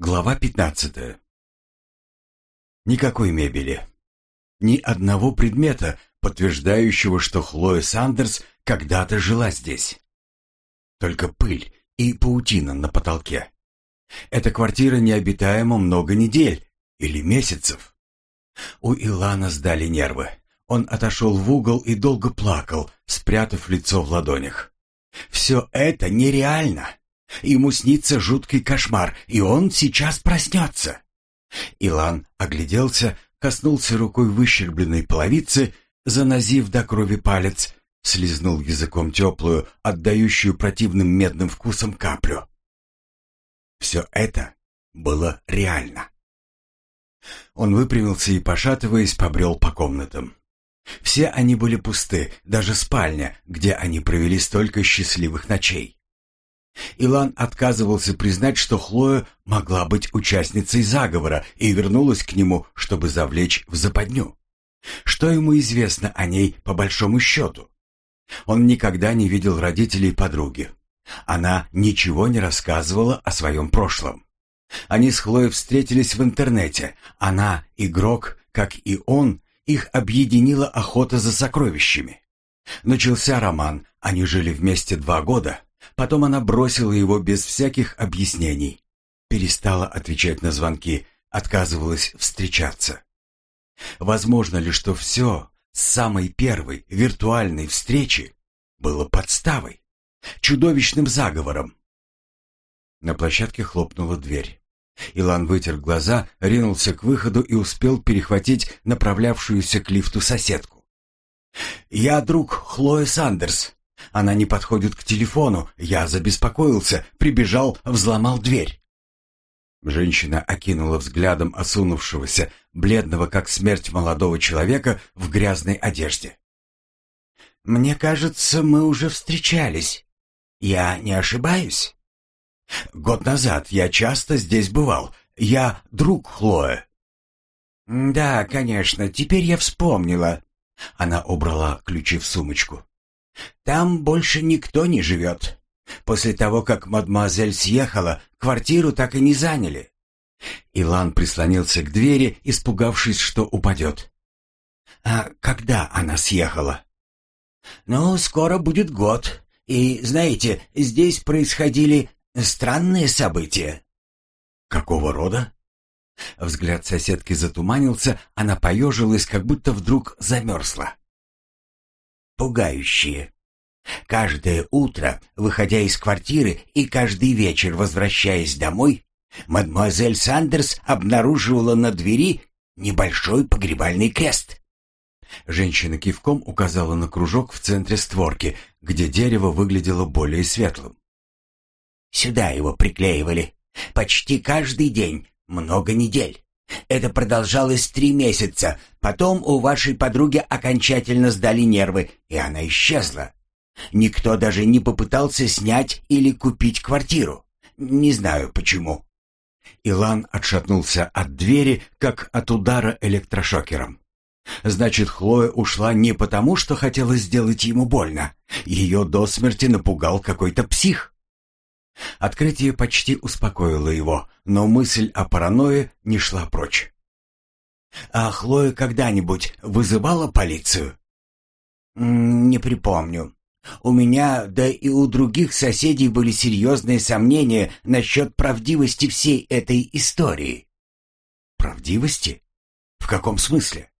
Глава 15. Никакой мебели. Ни одного предмета, подтверждающего, что Хлоя Сандерс когда-то жила здесь. Только пыль и паутина на потолке. Эта квартира необитаема много недель или месяцев. У Илана сдали нервы. Он отошел в угол и долго плакал, спрятав лицо в ладонях. «Все это нереально!» Ему снится жуткий кошмар, и он сейчас проснется. Илан огляделся, коснулся рукой выщербленной половицы, занозив до крови палец, слизнул языком теплую, отдающую противным медным вкусом каплю. Все это было реально. Он выпрямился и, пошатываясь, побрел по комнатам. Все они были пусты, даже спальня, где они провели столько счастливых ночей. Илан отказывался признать, что Хлоя могла быть участницей заговора и вернулась к нему, чтобы завлечь в западню. Что ему известно о ней по большому счету? Он никогда не видел родителей подруги. Она ничего не рассказывала о своем прошлом. Они с Хлоей встретились в интернете. Она, игрок, как и он, их объединила охота за сокровищами. Начался роман, они жили вместе два года. Потом она бросила его без всяких объяснений. Перестала отвечать на звонки, отказывалась встречаться. Возможно ли, что все с самой первой виртуальной встречи было подставой, чудовищным заговором? На площадке хлопнула дверь. Илан вытер глаза, ринулся к выходу и успел перехватить направлявшуюся к лифту соседку. «Я друг Хлои Сандерс. Она не подходит к телефону. Я забеспокоился, прибежал, взломал дверь. Женщина окинула взглядом осунувшегося, бледного как смерть молодого человека в грязной одежде. «Мне кажется, мы уже встречались. Я не ошибаюсь?» «Год назад я часто здесь бывал. Я друг Хлоя». «Да, конечно, теперь я вспомнила». Она убрала ключи в сумочку. Там больше никто не живет. После того, как мадемуазель съехала, квартиру так и не заняли. Илан прислонился к двери, испугавшись, что упадет. «А когда она съехала?» «Ну, скоро будет год. И, знаете, здесь происходили странные события». «Какого рода?» Взгляд соседки затуманился, она поежилась, как будто вдруг замерзла пугающие. Каждое утро, выходя из квартиры и каждый вечер возвращаясь домой, мадемуазель Сандерс обнаруживала на двери небольшой погребальный крест. Женщина кивком указала на кружок в центре створки, где дерево выглядело более светлым. «Сюда его приклеивали. Почти каждый день, много недель. Это продолжалось три месяца. Потом у вашей подруги окончательно сдали нервы, и она исчезла. Никто даже не попытался снять или купить квартиру. Не знаю почему. Илан отшатнулся от двери, как от удара электрошокером. Значит, Хлоя ушла не потому, что хотела сделать ему больно. Ее до смерти напугал какой-то псих. Открытие почти успокоило его, но мысль о паранойе не шла прочь. «А Хлоя когда-нибудь вызывала полицию?» «Не припомню. У меня, да и у других соседей были серьезные сомнения насчет правдивости всей этой истории». «Правдивости? В каком смысле?»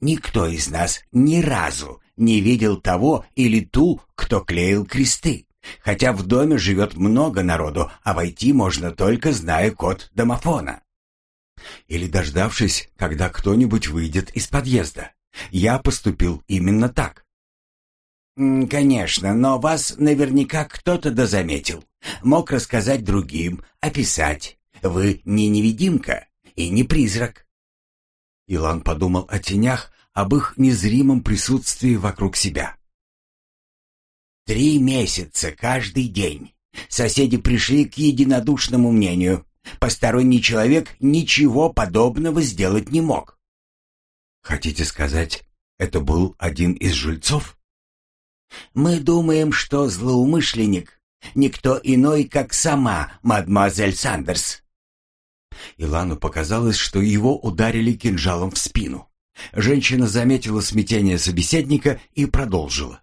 «Никто из нас ни разу не видел того или ту, кто клеил кресты. Хотя в доме живет много народу, а войти можно только зная код домофона. Или дождавшись, когда кто-нибудь выйдет из подъезда. Я поступил именно так. «Конечно, но вас наверняка кто-то дозаметил. Мог рассказать другим, описать. Вы не невидимка и не призрак». Илан подумал о тенях, об их незримом присутствии вокруг себя. Три месяца каждый день. Соседи пришли к единодушному мнению. Посторонний человек ничего подобного сделать не мог. Хотите сказать, это был один из жильцов? Мы думаем, что злоумышленник никто иной, как сама мадемуазель Сандерс. Илану показалось, что его ударили кинжалом в спину. Женщина заметила смятение собеседника и продолжила.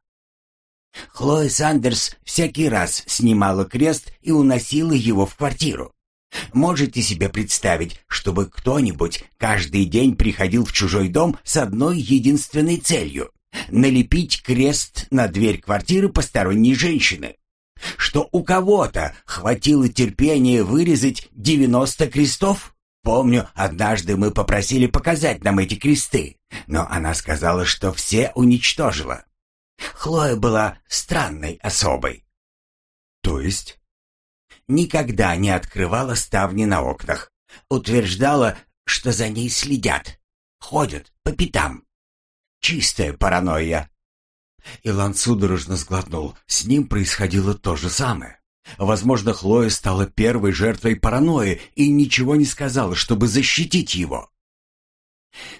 Хлоя Сандерс всякий раз снимала крест и уносила его в квартиру. Можете себе представить, чтобы кто-нибудь каждый день приходил в чужой дом с одной единственной целью — налепить крест на дверь квартиры посторонней женщины? Что у кого-то хватило терпения вырезать 90 крестов? Помню, однажды мы попросили показать нам эти кресты, но она сказала, что все уничтожила. Хлоя была странной особой. То есть? Никогда не открывала ставни на окнах. Утверждала, что за ней следят. Ходят по пятам. Чистая паранойя. Илан судорожно сглотнул. С ним происходило то же самое. Возможно, Хлоя стала первой жертвой паранойи и ничего не сказала, чтобы защитить его.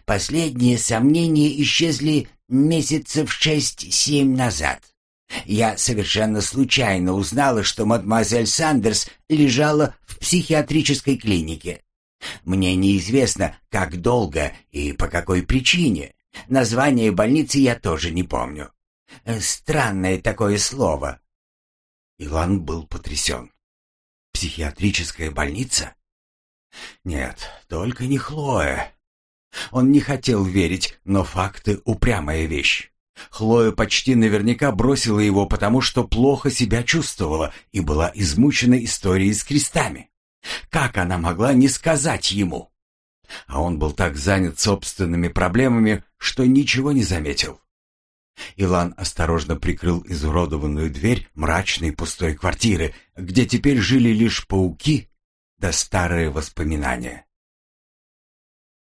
Последние сомнения исчезли месяцев шесть-семь назад. Я совершенно случайно узнала, что мадемуазель Сандерс лежала в психиатрической клинике. Мне неизвестно, как долго и по какой причине. Название больницы я тоже не помню. Странное такое слово. Илан был потрясен. Психиатрическая больница? Нет, только не Хлоя. Он не хотел верить, но факты — упрямая вещь. Хлоя почти наверняка бросила его, потому что плохо себя чувствовала и была измучена историей с крестами. Как она могла не сказать ему? А он был так занят собственными проблемами, что ничего не заметил. Илан осторожно прикрыл изуродованную дверь мрачной пустой квартиры, где теперь жили лишь пауки да старые воспоминания.